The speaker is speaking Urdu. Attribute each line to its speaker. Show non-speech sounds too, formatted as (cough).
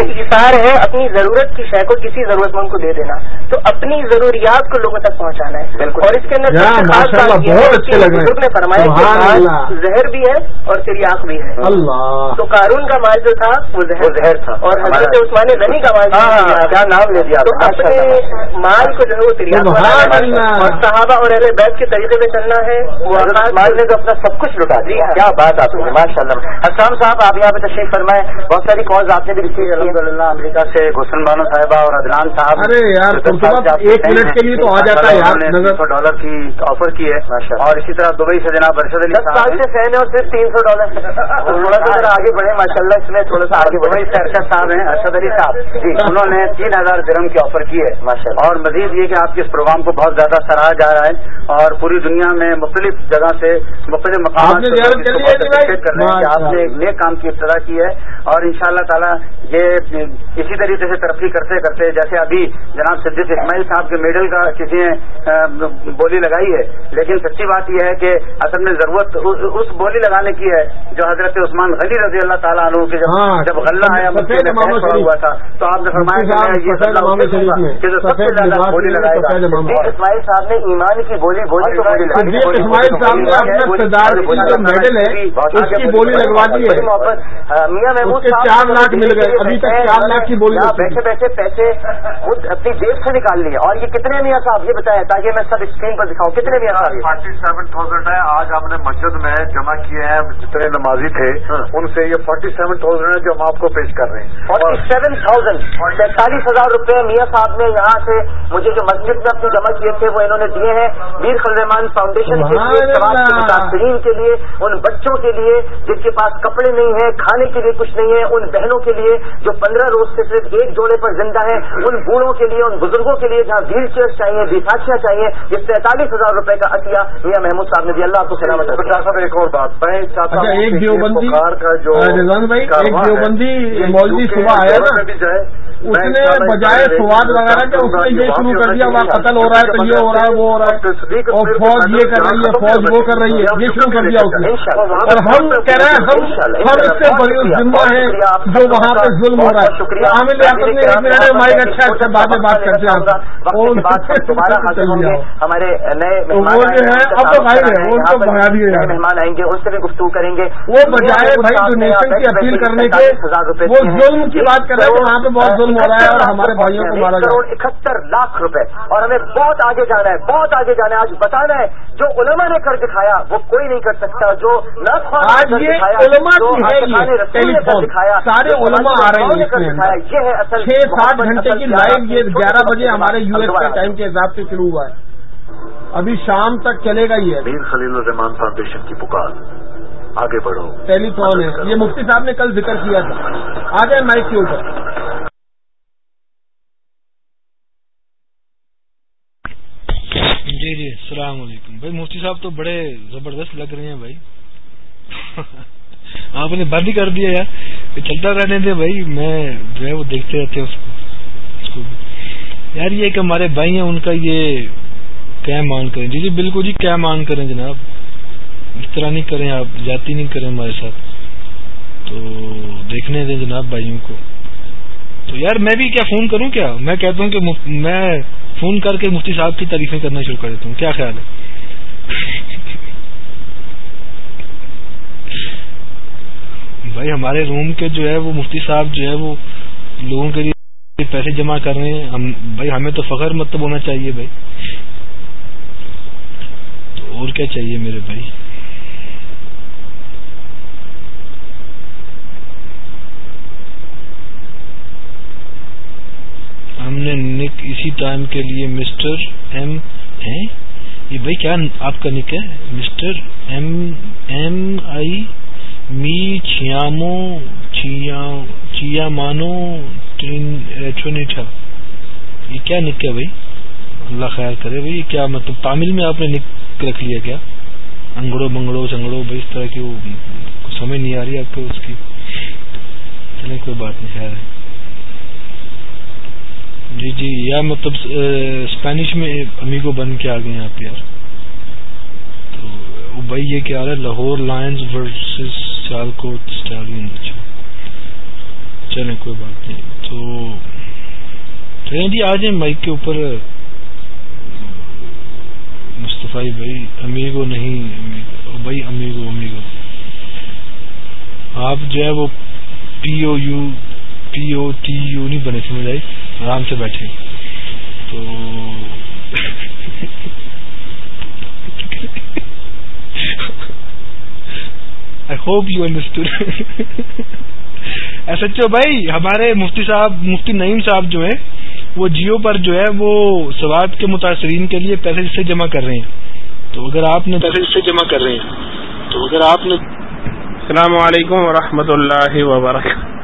Speaker 1: اثار ہے اپنی ضرورت کی شے کو کسی ضرورت مند کو دے دینا تو اپنی ضروریات کو لوگوں تک پہنچانا ہے۔ بالکل۔ اور اس کے اندر بزرگ نے فرمایا کہ زہر بھی ہے اور آنکھ بھی ہے۔ اللہ۔ تو قارون کا مال جو تھا وہ زہر تھا۔ اور حضرت عثمان غنی کا مال ہاں، ہاں، کیا نام لے دیا تو اپنے مال کو جو ہے وہ تریاق اور صحابہ اور اہل بیت کے طریقے میں چلنا ہے۔ وہ مال نے تو اپنا سب کچھ لٹا دیا۔ کیا بات آپ ماشاء اللہ حسام صاحب آپ یہاں پہ تشریف فرمائے بہت ساری کالز آپ نے بھی ریسیو الحمد للہ امریکہ سے گلشن بانو صاحبہ اور ادنان صاحب
Speaker 2: ارے یار ایک منٹ کے لیے تو آ جاتا ہے
Speaker 1: یار سو ڈالر کی آفر کی ہے اور اسی طرح دبئی سے جناب ارشد علی سال سے فین ہے اور صرف تین سو ڈالر تھوڑا سا ذرا آگے بڑھے ماشاء اللہ اس میں تھوڑا سا آگے بڑھے اس ارشد صاحب ہیں ارشد علی صاحب۔ جی انہوں نے تین ہزار درم کی آفر کی ہے۔ ماشاء اللہ اور مزید یہ کہ آپ کے اس پروگرام کو بہت زیادہ سراہا جا رہا ہے اور پوری دنیا میں مختلف جگہ سے مختلف مقامات کر رہے ہیں آپ نے ایک نیک کام کی ابتدا کی ہے اور ان شاء اللہ تعالیٰ یہ اسی طریقے سے ترقی کرتے کرتے جیسے ابھی جناب صدیق اسماعیل صاحب کے میڈل کا کسی نے بولی لگائی ہے لیکن سچی بات یہ ہے کہ اصل میں ضرورت اس بولی لگانے کی ہے جو حضرت عثمان غنی رضی اللہ تعالیٰ عنہ کے جب ہاں، جب غلہ آیا ہوا تھا تو آپ نے فرمایا کہ جو سب سے زیادہ بولی لگائے گا اسماعیل صاحب نے ایمان کی بولی بولی تو
Speaker 2: بولی لگوا دی ہے۔ میاں محمود چار لاکھ مل گئے ابھی
Speaker 1: بیٹھے بیٹھے پیسے خود اپنی جیب سے نکال لیے اور یہ کتنے میاں صاحب یہ بتایا تاکہ میں سب اسکرین پر دکھاؤں۔ کتنے میاں صاحب
Speaker 3: فورٹی سیون تھاؤزینڈ ہے آج ہم نے مسجد میں جمع کیے ہیں جتنے نمازی تھے ہاں۔ ان سے یہ فورٹی سیون تھاؤزینڈ ہے جو ہم آپ کو پیش کر رہے ہیں۔
Speaker 1: فورٹی سیون تھاؤزینڈ پینتالیس ہزار روپے میاں صاحب نے یہاں سے مجھے جو مسجد میں اپنے جمع کیے تھے وہ انہوں نے دیے ہیں۔ ویر خلرحمان فاؤنڈیشن کے لیے متاثرین کے لیے ان بچوں کے لیے جن کے پاس کپڑے نہیں ہیں کھانے کے لیے کچھ نہیں ہے ان بہنوں کے لیے جو پندرہ روز سے صرف ایک جوڑے پر زندہ ہے ان بوڑھوں کے لیے ان بزرگوں کے لیے جہاں ویل چیئر چاہیے بیساکیاں چاہیے یہ سینتالیس ہزار روپے کا عطیہ میاں محمود صاحب نے اللہ آپ کو سلامت
Speaker 3: صاحب ایک اور بات میں چاہتا
Speaker 2: ہوں ایک دیوبندی کا جو ایک دیوبندی مولوی صبح آیا نا اس نے بجائے سواد وغیرہ کے اس نے یہ شروع کر دیا وہاں قتل ہو رہا ہے تو یہ ہو رہا ہے وہ ہو رہا ہے اور فوج یہ کر رہی ہے فوج وہ کر رہی ہے یہ شروع کر دیا اس نے۔ اور ہم کہہ رہے ہیں ہم ہر اس سے بڑی ذمہ ہے جو وہاں پہ ظلم ہو رہا ہے عامل ریاست نے ایک منٹ میں مائک اچھا اچھا بعد میں بات کرتے
Speaker 1: ہیں۔ ہمارے نئے
Speaker 2: جو اب تو بھائی ہے وہ تو بنا دیے
Speaker 1: مہمان آئیں گے اس سے بھی گفتگو کریں گے۔
Speaker 2: وہ بجائے بھائی ڈونیشن کی اپیل کرنے کے وہ ظلم کی بات کر رہے ہیں وہاں پہ بہت ظلم ہو رہا ہے اور ہمارے بھائیوں کو مارا
Speaker 1: کروڑ اکہتر لاکھ روپے۔ اور ہمیں بہت آگے جانا ہے بہت آگے جانا ہے۔ آج بتانا ہے جو علماء نے کر دکھایا وہ کوئی نہیں کر سکتا۔ جو
Speaker 2: یہ علماء دکھایا سارے علماء آ رہے ہیں۔ چھ سات گھنٹے کی لائیو یہ گیارہ بجے ہمارے یو ایس کے ٹائم کے حساب سے شروع ہوا ہے۔ ابھی شام تک چلے گا یہ۔
Speaker 3: خلیل الرحمان فاؤنڈیشن کی پکار۔ آگے بڑھو۔
Speaker 2: ٹیلی فون ہے؟ یہ مفتی صاحب نے کل ذکر کیا تھا۔ آ جائیں مائک کے اوپر۔
Speaker 4: جی جی السلام علیکم۔ بھائی مفتی صاحب تو بڑے زبردست لگ رہے ہیں بھائی۔ (laughs) آپ نے بند ہی کر دیا یار۔ چلتا رہنے دے بھائی، میں جو ہے وہ دیکھتے رہتے اس کو یار یہ کہ ہمارے بھائی ہیں، ان کا یہ کیا مان کریں؟ جی جی بالکل جی کیا مان کریں جناب؟ اس طرح نہیں کریں آپ، جاتی نہیں کریں ہمارے ساتھ۔ تو دیکھنے دیں جناب بھائیوں کو۔ تو یار میں بھی کیا فون کروں کیا؟ میں کہتا ہوں کہ میں فون کر کے مفتی صاحب کی تعریفیں کرنا شروع کر دیتا ہوں۔ کیا خیال ہے؟ بھائی ہمارے روم کے جو ہے وہ مفتی صاحب جو ہے وہ لوگوں کے لیے پیسے جمع کر رہے ہیں۔ ہم بھائی ہمیں تو فخر مطلب ہونا چاہیے بھائی۔ تو اور کیا چاہیے میرے بھائی؟ ہم نے نک اسی ٹائم کے لیے مسٹر ایم ہے یہ بھائی کیا آپ کا نک ہے؟ مسٹر ایم ایم آئی می چھیامو چیا مانو ٹرینیٹا یہ کیا نک ہے بھائی؟ اللہ خیال کرے بھائی کیا مطلب تامل میں آپ نے نک رکھ لیا کیا؟ انگڑو بنگڑو چنگڑو بھائی، اس طرح کی وہ سمجھ نہیں آ رہی آپ کو اس کی۔ چلے کوئی بات نہیں، خیر ہے۔ جی جی یا مطلب اسپینش میں امی کو بن کے آ گئے آپ یار۔ تو بھائی، یہ کیا رہا ہے؟ Lahore lions versus Sialkot stadium اچھا چلیں، کوئی بات نہیں۔ تو چلیں جی آ جائیں مائک کے اوپر مصطفی بھائی امیگو نہیں امیگو بھائی امیگو امیگو آپ جو ہے وہ P O U P O T U نہیں بنے سمجھ آئی آرام سے بیٹھے۔ تو (laughs) I hope you understand S H O بھائی ہمارے مفتی صاحب مفتی نعیم صاحب جو ہیں وہ جیو پر جو ہے وہ سواد کے متاثرین کے لیے پیسے سے جمع کر رہے ہیں تو اگر آپ نے پیسے سے جمع کر رہے ہیں تو اگر آپ نے
Speaker 5: السلام علیکم ورحمۃ اللہ وبرکاتہ